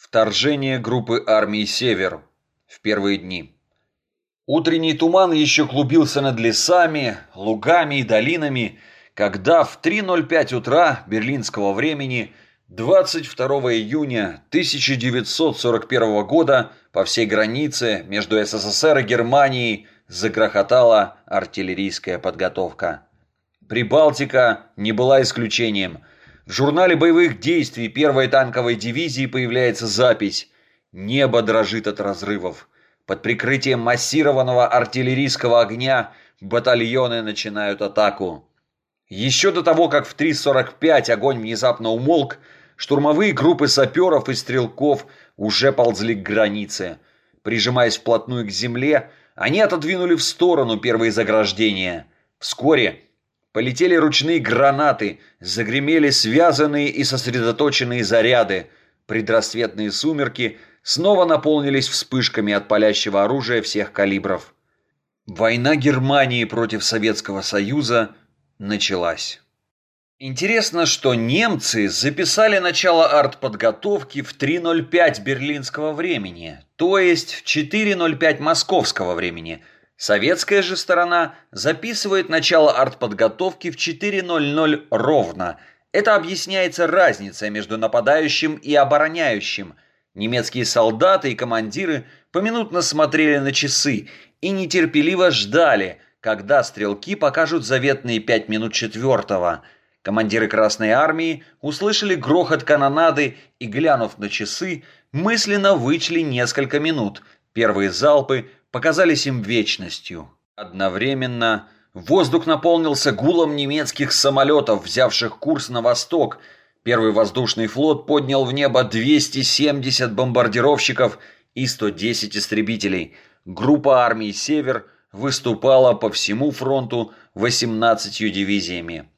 Вторжение группы армий «Север» в первые дни. Утренний туман еще клубился над лесами, лугами и долинами, когда в 3.05 утра берлинского времени 22 июня 1941 года по всей границе между СССР и Германией загрохотала артиллерийская подготовка. Прибалтика не была исключением – в журнале боевых действий первой танковой дивизии появляется запись «Небо дрожит от разрывов». Под прикрытием массированного артиллерийского огня батальоны начинают атаку. Еще до того, как в 3.45 огонь внезапно умолк, штурмовые группы саперов и стрелков уже ползли к границе. Прижимаясь вплотную к земле, они отодвинули в сторону первые заграждения. Вскоре Полетели ручные гранаты, загремели связанные и сосредоточенные заряды. Предрассветные сумерки снова наполнились вспышками от палящего оружия всех калибров. Война Германии против Советского Союза началась. Интересно, что немцы записали начало артподготовки в 3.05 берлинского времени, то есть в 4.05 московского времени – Советская же сторона записывает начало артподготовки в 4.00 ровно. Это объясняется разницей между нападающим и обороняющим. Немецкие солдаты и командиры поминутно смотрели на часы и нетерпеливо ждали, когда стрелки покажут заветные пять минут четвертого. Командиры Красной Армии услышали грохот канонады и, глянув на часы, мысленно вычли несколько минут. Первые залпы – показались им вечностью. Одновременно воздух наполнился гулом немецких самолетов, взявших курс на восток. Первый воздушный флот поднял в небо 270 бомбардировщиков и 110 истребителей. Группа армий «Север» выступала по всему фронту 18 дивизиями.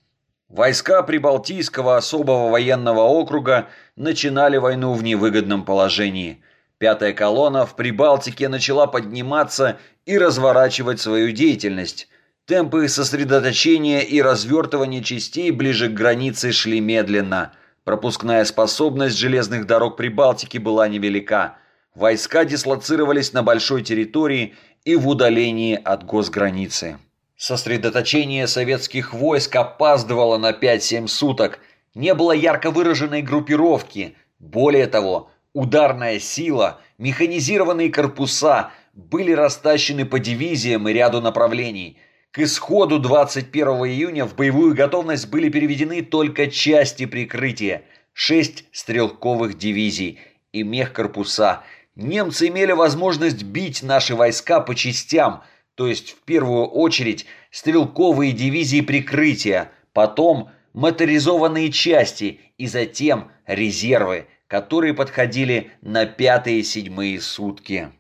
Войска Прибалтийского особого военного округа начинали войну в невыгодном положении – Пятая колонна в Прибалтике начала подниматься и разворачивать свою деятельность. Темпы сосредоточения и развертывания частей ближе к границе шли медленно. Пропускная способность железных дорог Прибалтики была невелика. Войска дислоцировались на большой территории и в удалении от госграницы. Сосредоточение советских войск опаздывало на 5-7 суток. Не было ярко выраженной группировки. Более того, Ударная сила, механизированные корпуса были растащены по дивизиям и ряду направлений. К исходу 21 июня в боевую готовность были переведены только части прикрытия, шесть стрелковых дивизий и мехкорпуса. Немцы имели возможность бить наши войска по частям, то есть в первую очередь стрелковые дивизии прикрытия, потом моторизованные части и затем резервы – которые подходили на пятые и седьмые сутки.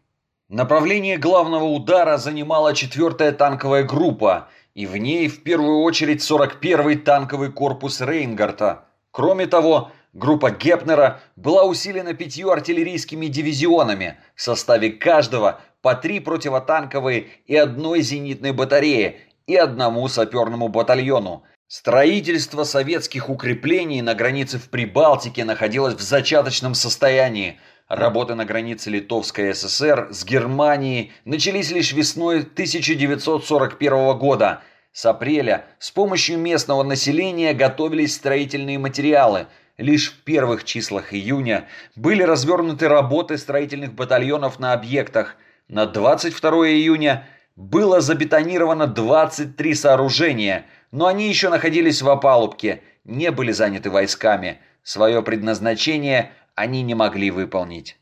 Направление главного удара занимала 4-я танковая группа, и в ней в первую очередь 41-й танковый корпус Рейнгарта. Кроме того, группа Гепнера была усилена пятью артиллерийскими дивизионами, в составе каждого по три противотанковые и одной зенитной батареи и одному саперному батальону – Строительство советских укреплений на границе в Прибалтике находилось в зачаточном состоянии. Работы на границе Литовской ССР с Германией начались лишь весной 1941 года. С апреля с помощью местного населения готовились строительные материалы. Лишь в первых числах июня были развернуты работы строительных батальонов на объектах. На 22 июня было забетонировано 23 сооружения – но они еще находились в опалубке, не были заняты войсками. Свое предназначение они не могли выполнить.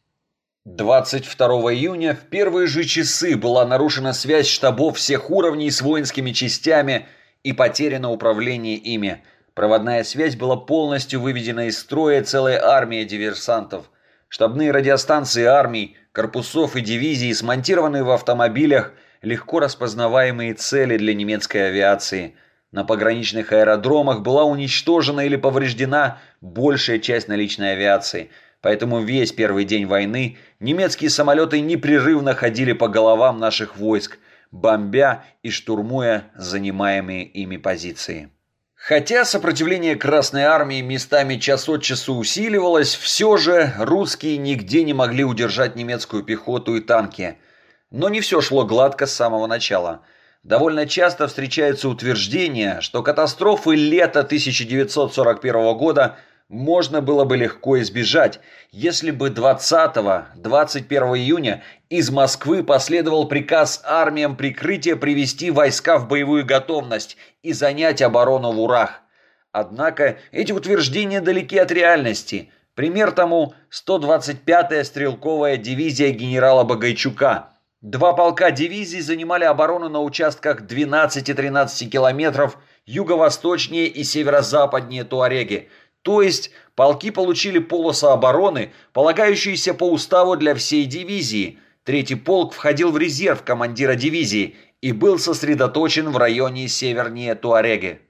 22 июня в первые же часы была нарушена связь штабов всех уровней с воинскими частями и потеряно управление ими. Проводная связь была полностью выведена из строя целая армия диверсантов. Штабные радиостанции армий, корпусов и дивизий, смонтированные в автомобилях, легко распознаваемые цели для немецкой авиации – на пограничных аэродромах была уничтожена или повреждена большая часть наличной авиации, поэтому весь первый день войны немецкие самолеты непрерывно ходили по головам наших войск, бомбя и штурмуя занимаемые ими позиции. Хотя сопротивление Красной Армии местами час от часу усиливалось, все же русские нигде не могли удержать немецкую пехоту и танки. Но не все шло гладко с самого начала. Довольно часто встречаются утверждения, что катастрофы лета 1941 года можно было бы легко избежать, если бы 20-21 июня из Москвы последовал приказ армиям прикрытия привести войска в боевую готовность и занять оборону в Урах. Однако эти утверждения далеки от реальности. Пример тому 125-я стрелковая дивизия генерала Багайчука. Два полка дивизий занимали оборону на участках 12-13 километров юго-восточнее и северо-западнее Туареги – то есть полки получили полосу обороны, полагающуюся по уставу для всей дивизии. Третий полк входил в резерв командира дивизии и был сосредоточен в районе севернее Туареги.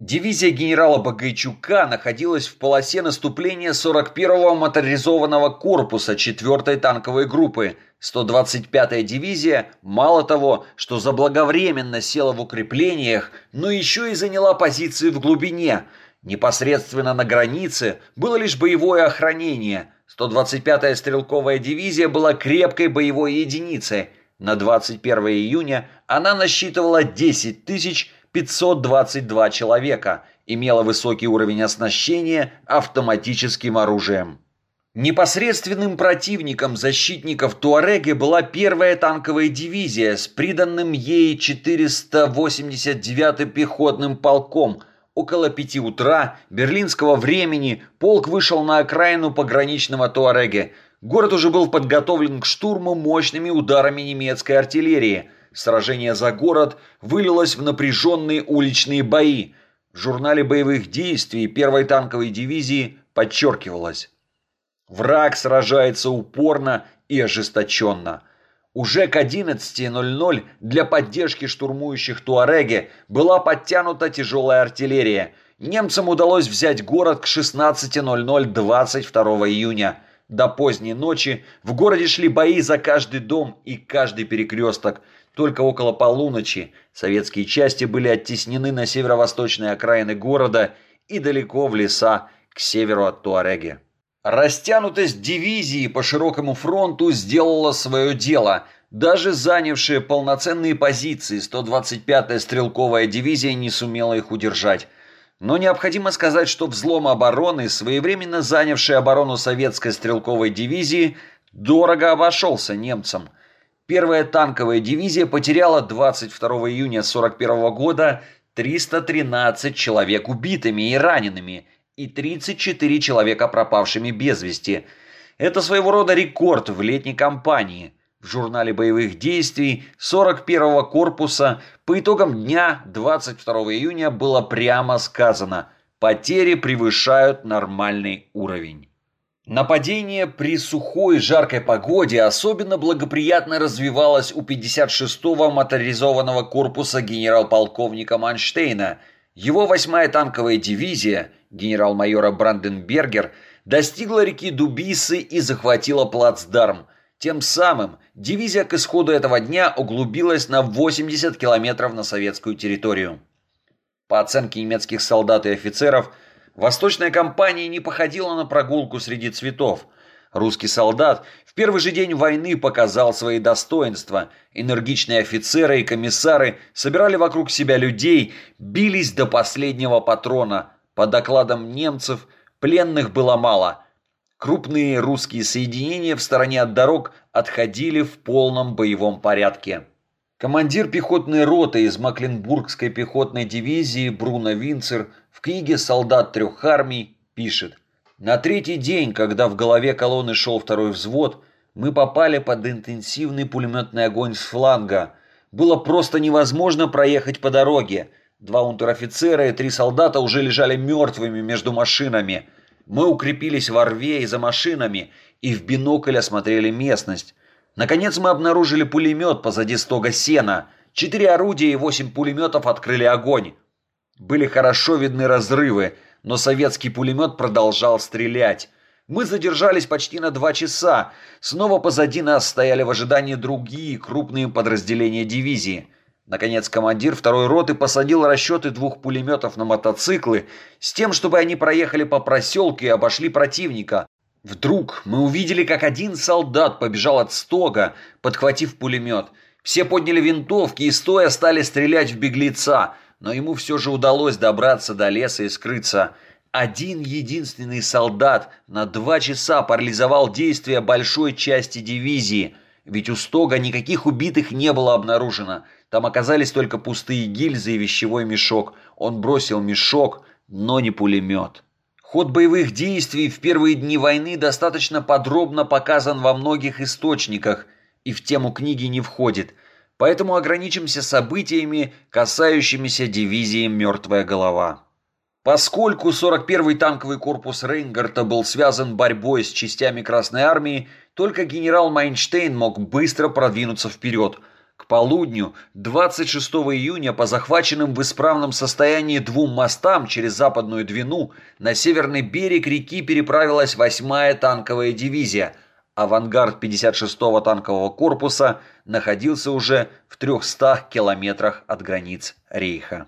Дивизия генерала Багайчука находилась в полосе наступления 41-го моторизованного корпуса 4-й танковой группы. 125-я дивизия мало того, что заблаговременно села в укреплениях, но еще и заняла позиции в глубине – Непосредственно на границе было лишь боевое охранение. 125-я стрелковая дивизия была крепкой боевой единицей. На 21 июня она насчитывала 10 522 человека, имела высокий уровень оснащения автоматическим оружием. Непосредственным противником защитников Туареги была первая танковая дивизия с приданным ей 489-м пехотным полком – Около пяти утра берлинского времени полк вышел на окраину пограничного Туареге. Город уже был подготовлен к штурму мощными ударами немецкой артиллерии. Сражение за город вылилось в напряженные уличные бои. В журнале боевых действий первой танковой дивизии подчеркивалось. Враг сражается упорно и ожесточенно – уже к 11.00 для поддержки штурмующих Туареги была подтянута тяжелая артиллерия. Немцам удалось взять город к 16.00 22 июня. До поздней ночи в городе шли бои за каждый дом и каждый перекресток. Только около полуночи советские части были оттеснены на северо-восточные окраины города и далеко в леса к северу от Туареги. Растянутость дивизии по широкому фронту сделала свое дело. Даже занявшая полноценные позиции 125-я стрелковая дивизия не сумела их удержать. Но необходимо сказать, что взлом обороны, своевременно занявший оборону советской стрелковой дивизии, дорого обошелся немцам. Первая танковая дивизия потеряла 22 июня 1941 года 313 человек убитыми и ранеными – и 34 человека пропавшими без вести. Это своего рода рекорд в летней кампании. В журнале боевых действий 41-го корпуса по итогам дня 22 июня было прямо сказано «Потери превышают нормальный уровень». Нападение при сухой жаркой погоде особенно благоприятно развивалось у 56-го моторизованного корпуса генерал-полковника Манштейна. Его 8-я танковая дивизия – генерал-майора Бранденбергер достигла реки Дубисы и захватила плацдарм. Тем самым дивизия к исходу этого дня углубилась на 80 километров на советскую территорию. По оценке немецких солдат и офицеров, восточная кампания не походила на прогулку среди цветов. Русский солдат в первый же день войны показал свои достоинства. Энергичные офицеры и комиссары собирали вокруг себя людей, бились до последнего патрона – по докладам немцев, пленных было мало. Крупные русские соединения в стороне от дорог отходили в полном боевом порядке. Командир пехотной роты из Макленбургской пехотной дивизии Бруно Винцер в книге «Солдат трех армий» пишет «На третий день, когда в голове колонны шел второй взвод, мы попали под интенсивный пулеметный огонь с фланга. Было просто невозможно проехать по дороге. Два унтер-офицера и три солдата уже лежали мертвыми между машинами. Мы укрепились во рве и за машинами и в бинокль осмотрели местность. Наконец мы обнаружили пулемет позади стога сена. Четыре орудия и восемь пулеметов открыли огонь. Были хорошо видны разрывы, но советский пулемет продолжал стрелять. Мы задержались почти на два часа. Снова позади нас стояли в ожидании другие крупные подразделения дивизии – Наконец командир второй роты посадил расчеты двух пулеметов на мотоциклы с тем, чтобы они проехали по проселку и обошли противника. Вдруг мы увидели, как один солдат побежал от стога, подхватив пулемет. Все подняли винтовки и стоя стали стрелять в беглеца, но ему все же удалось добраться до леса и скрыться. Один единственный солдат на два часа парализовал действия большой части дивизии, ведь у стога никаких убитых не было обнаружено. Там оказались только пустые гильзы и вещевой мешок. Он бросил мешок, но не пулемет. Ход боевых действий в первые дни войны достаточно подробно показан во многих источниках и в тему книги не входит, поэтому ограничимся событиями, касающимися дивизии «Мертвая голова». Поскольку 41-й танковый корпус Рейнгарта был связан борьбой с частями Красной Армии, только генерал Майнштейн мог быстро продвинуться вперед. К полудню 26 июня по захваченным в исправном состоянии двум мостам через Западную Двину на северный берег реки переправилась 8-я танковая дивизия. Авангард 56-го танкового корпуса находился уже в 300 километрах от границ Рейха.